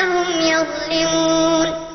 هم يظلمون.